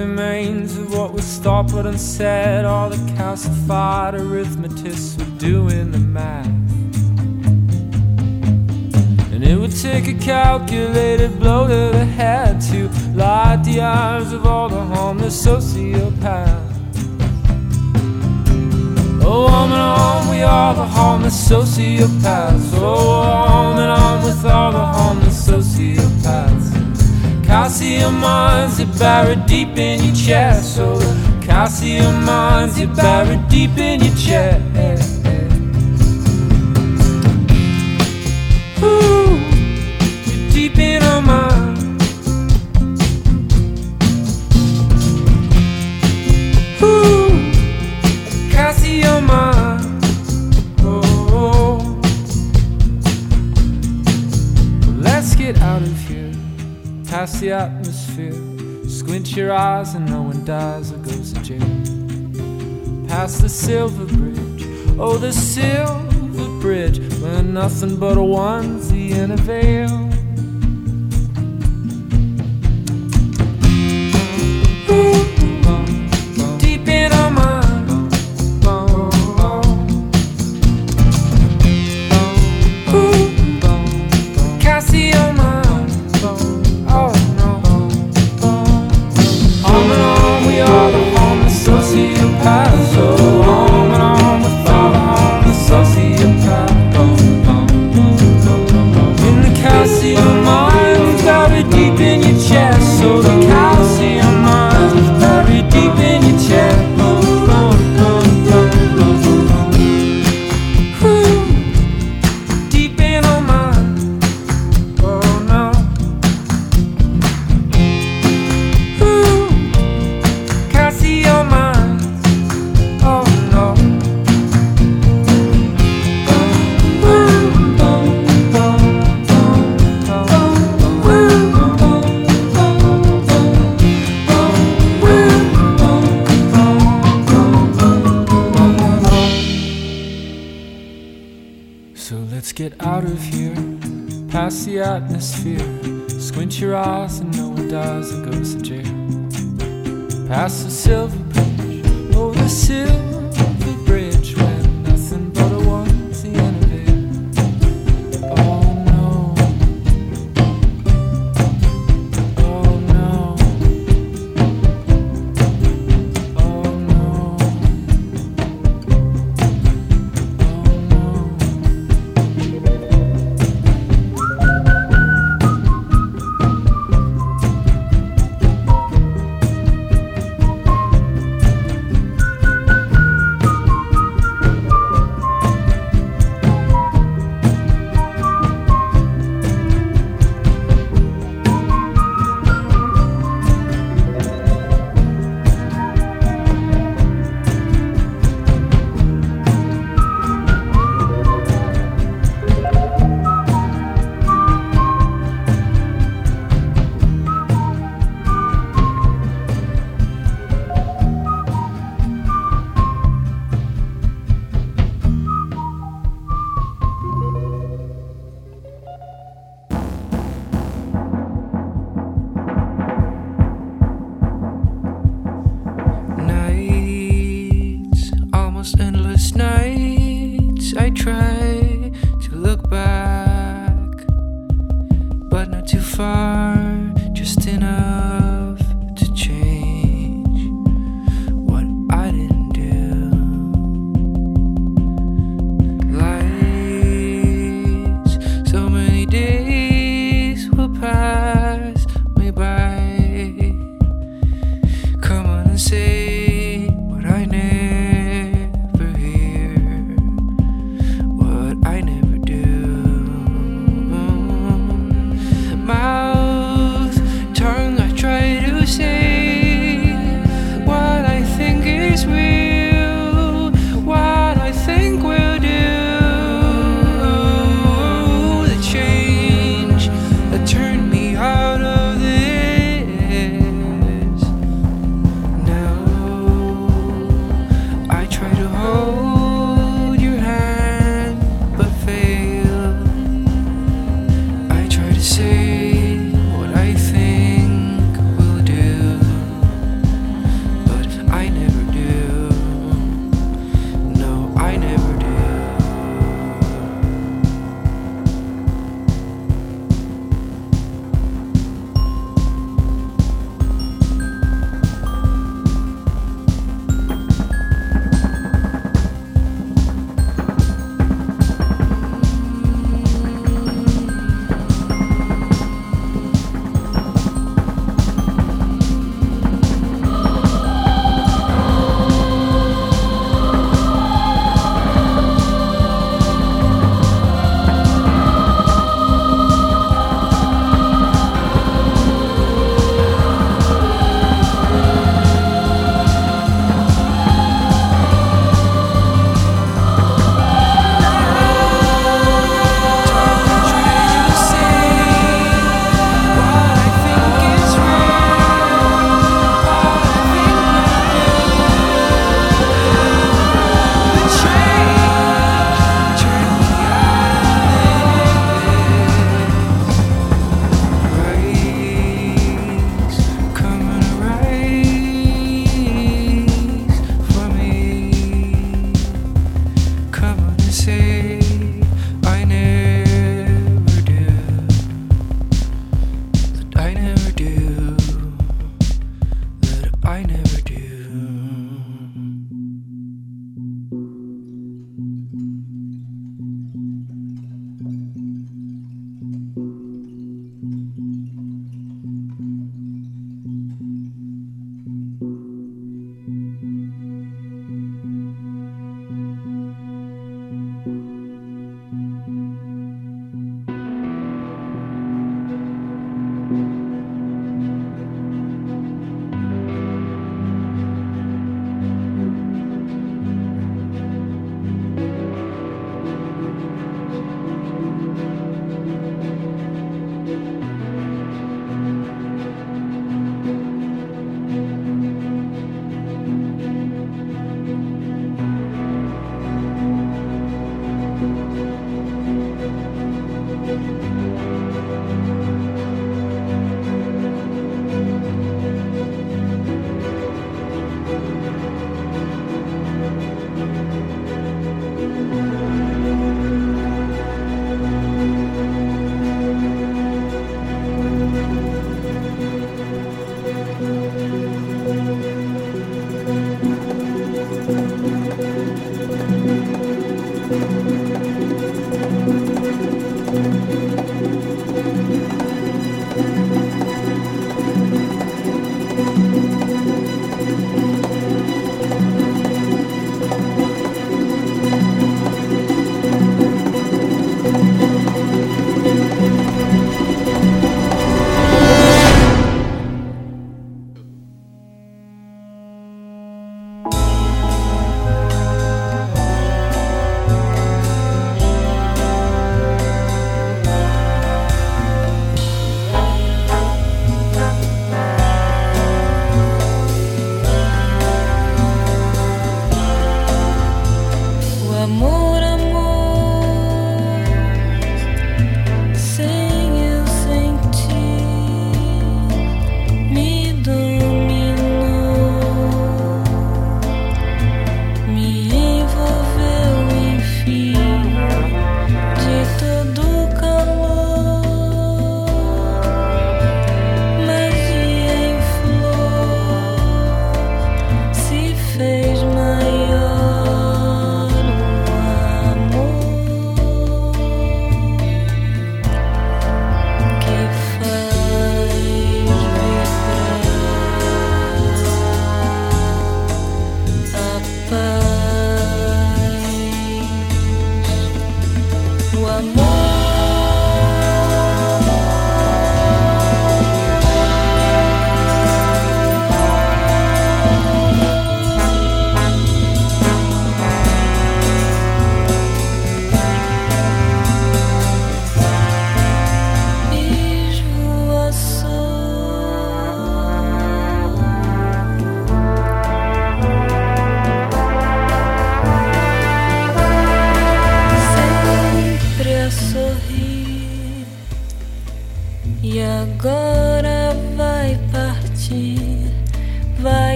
remains of what was thought unsaid, all the calcified arithmetists were doing the math. And it would take a calculated blow to the head to light the eyes of all the homeless sociopaths. Oh, on and on, we are the homeless sociopaths. Oh, Calcium mines are buried deep in your chest. So calcium mines are buried deep in your chest. Squint your eyes and no one dies or goes to jail. Past the silver bridge, oh, the silver bridge, where nothing but a onesie and a veil. Get out of here, past the atmosphere. Squint your eyes and no one dies or goes to jail. Past the silver bridge, oh the silver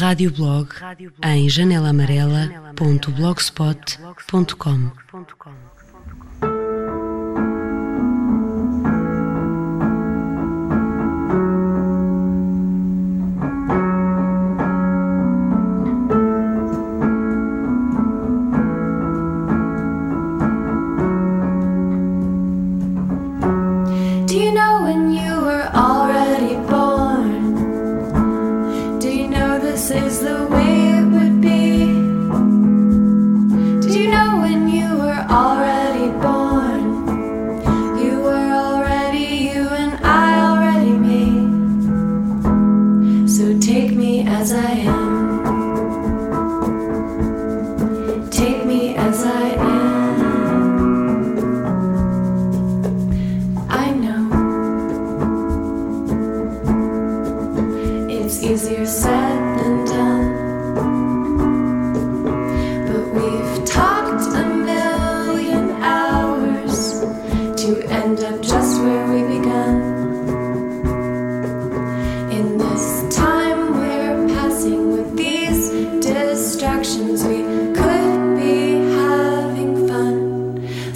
Radioblog em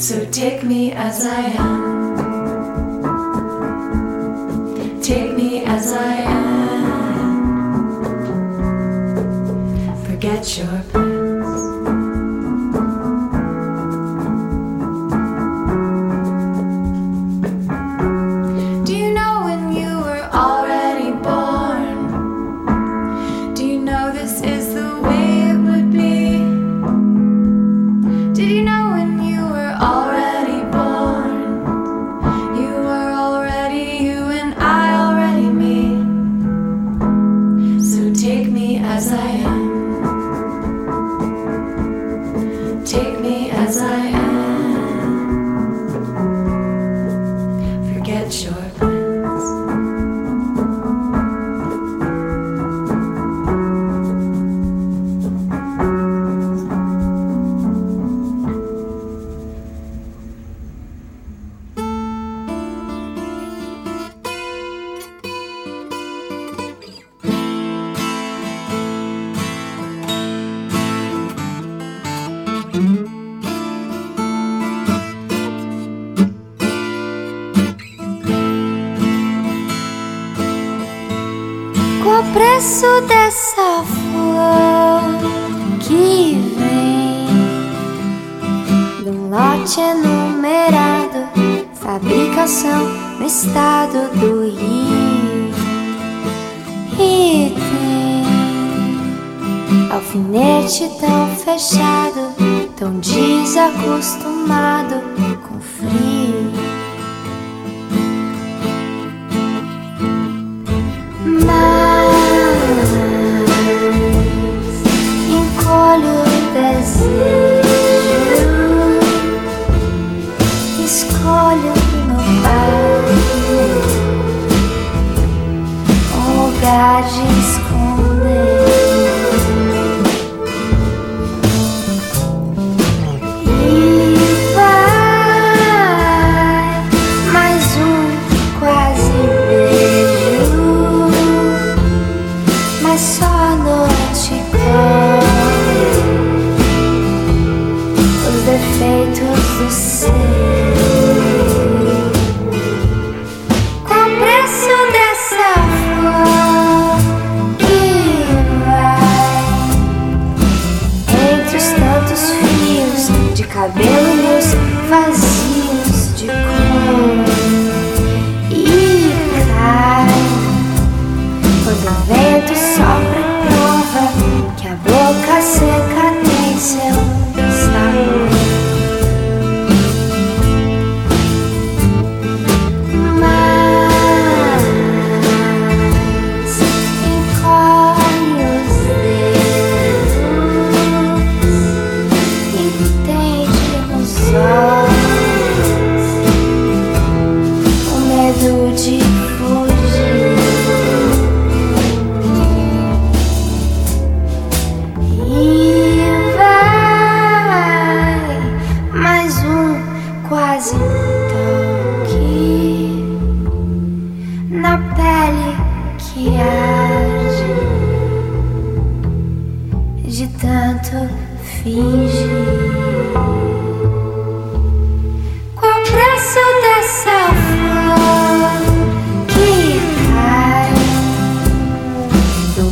janelaamarela.blogspot.com preço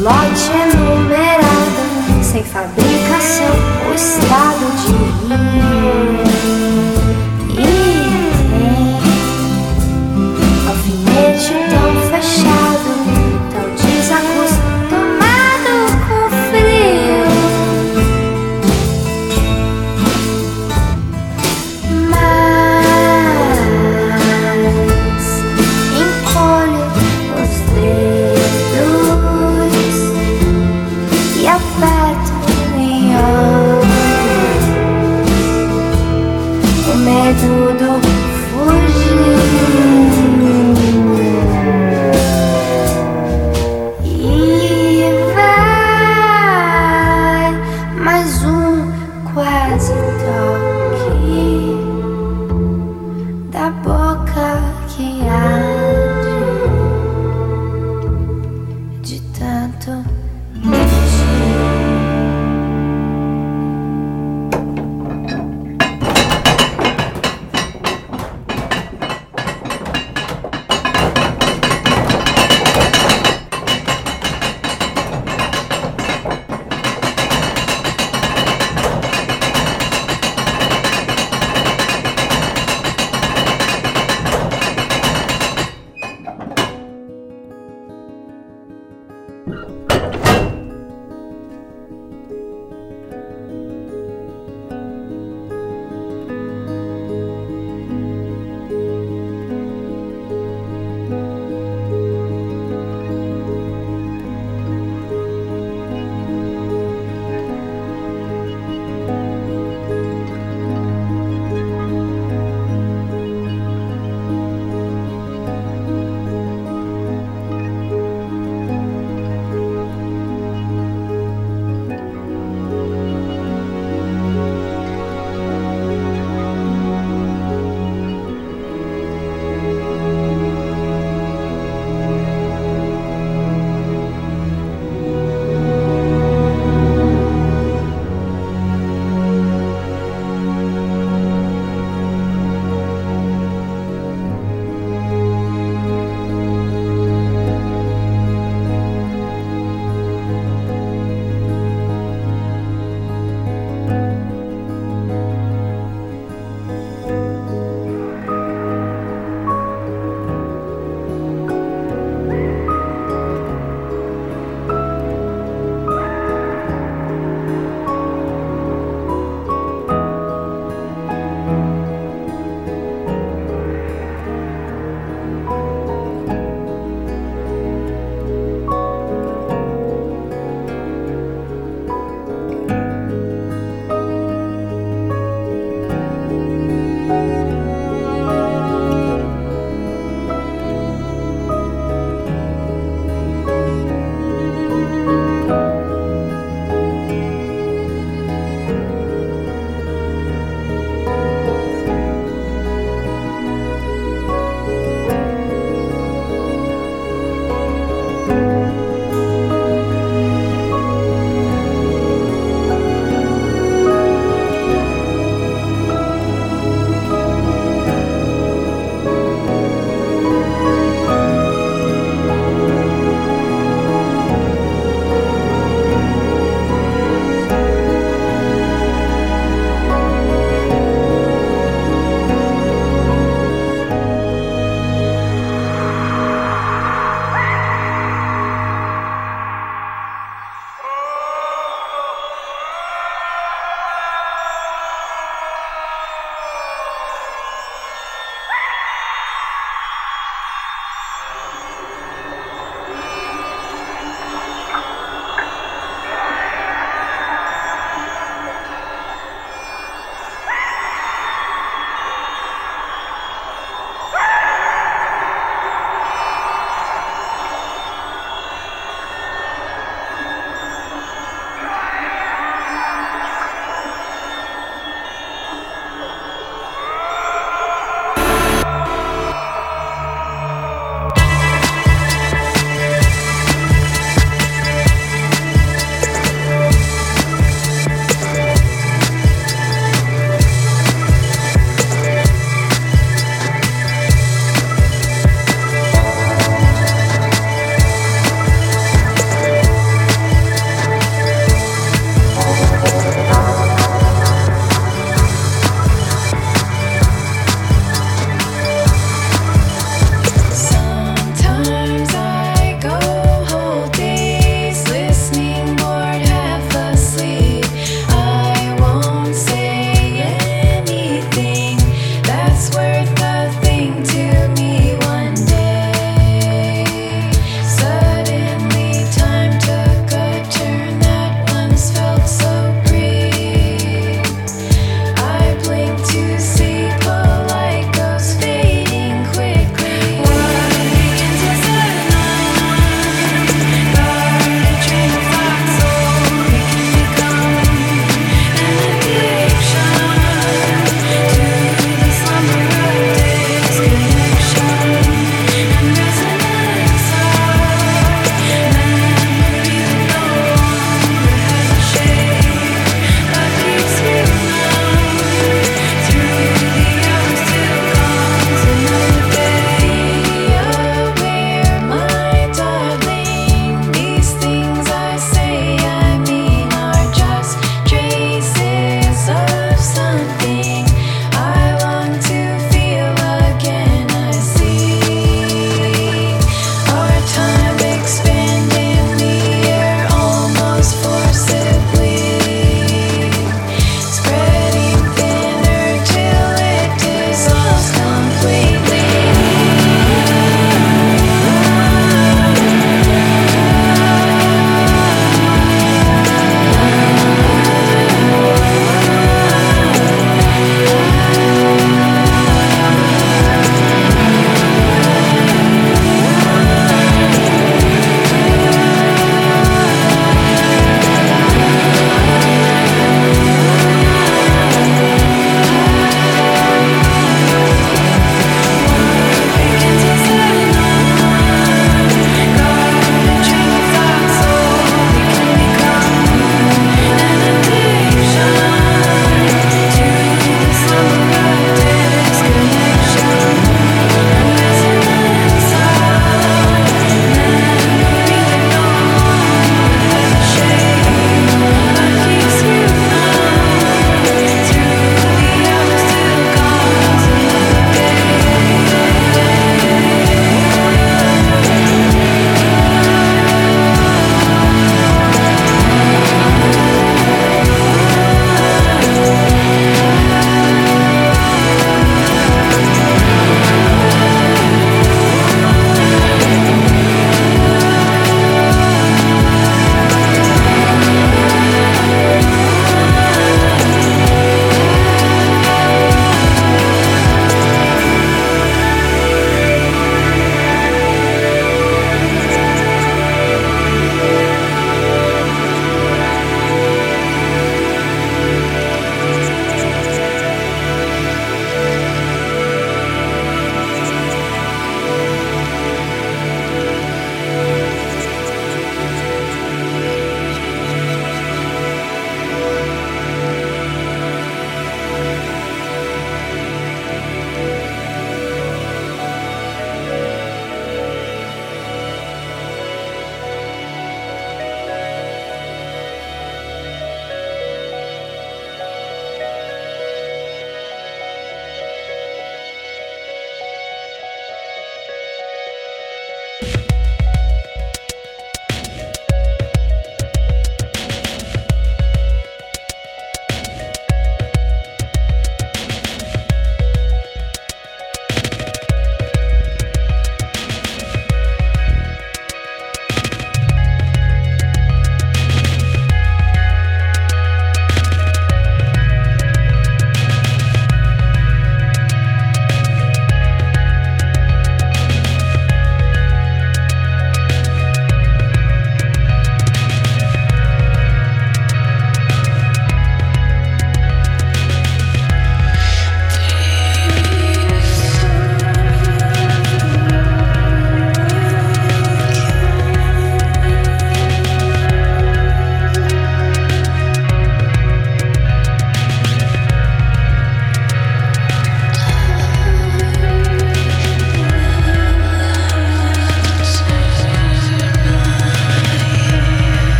lote é numerado, sem fabricação, o estado de rir.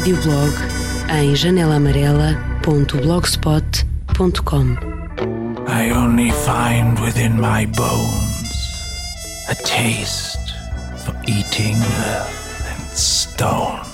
Radioblog em janelaamarela.blogspot.com. I only find within my bones a taste for eating earth and stone.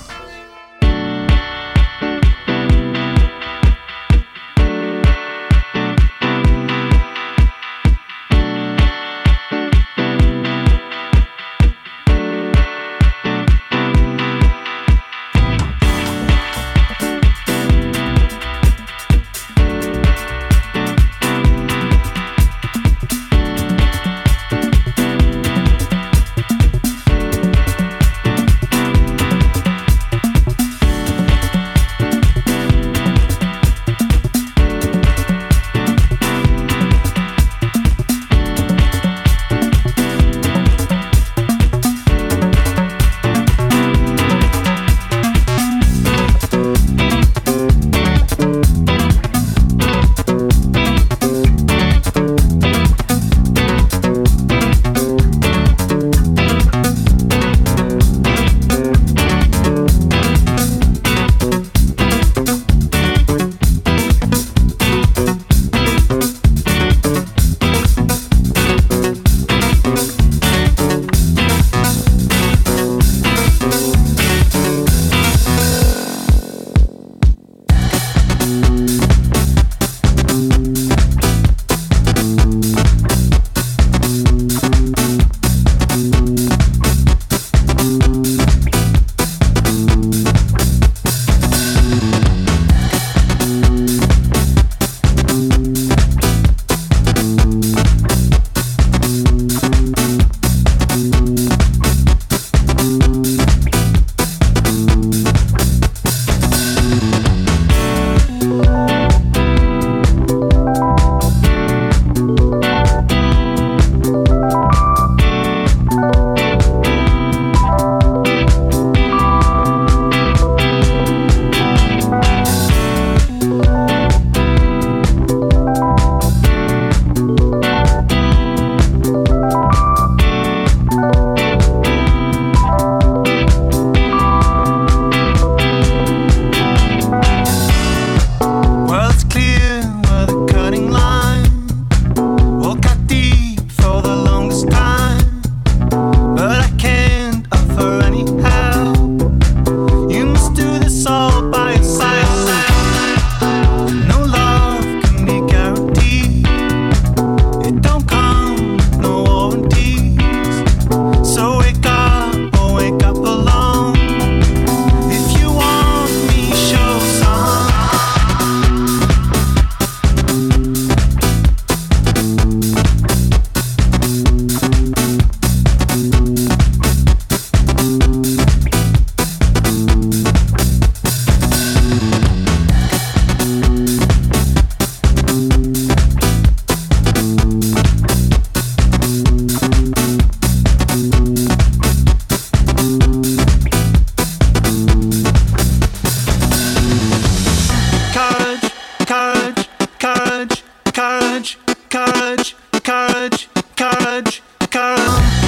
Courage, courage, courage, courage.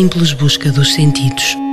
Simples busca dos sentidos.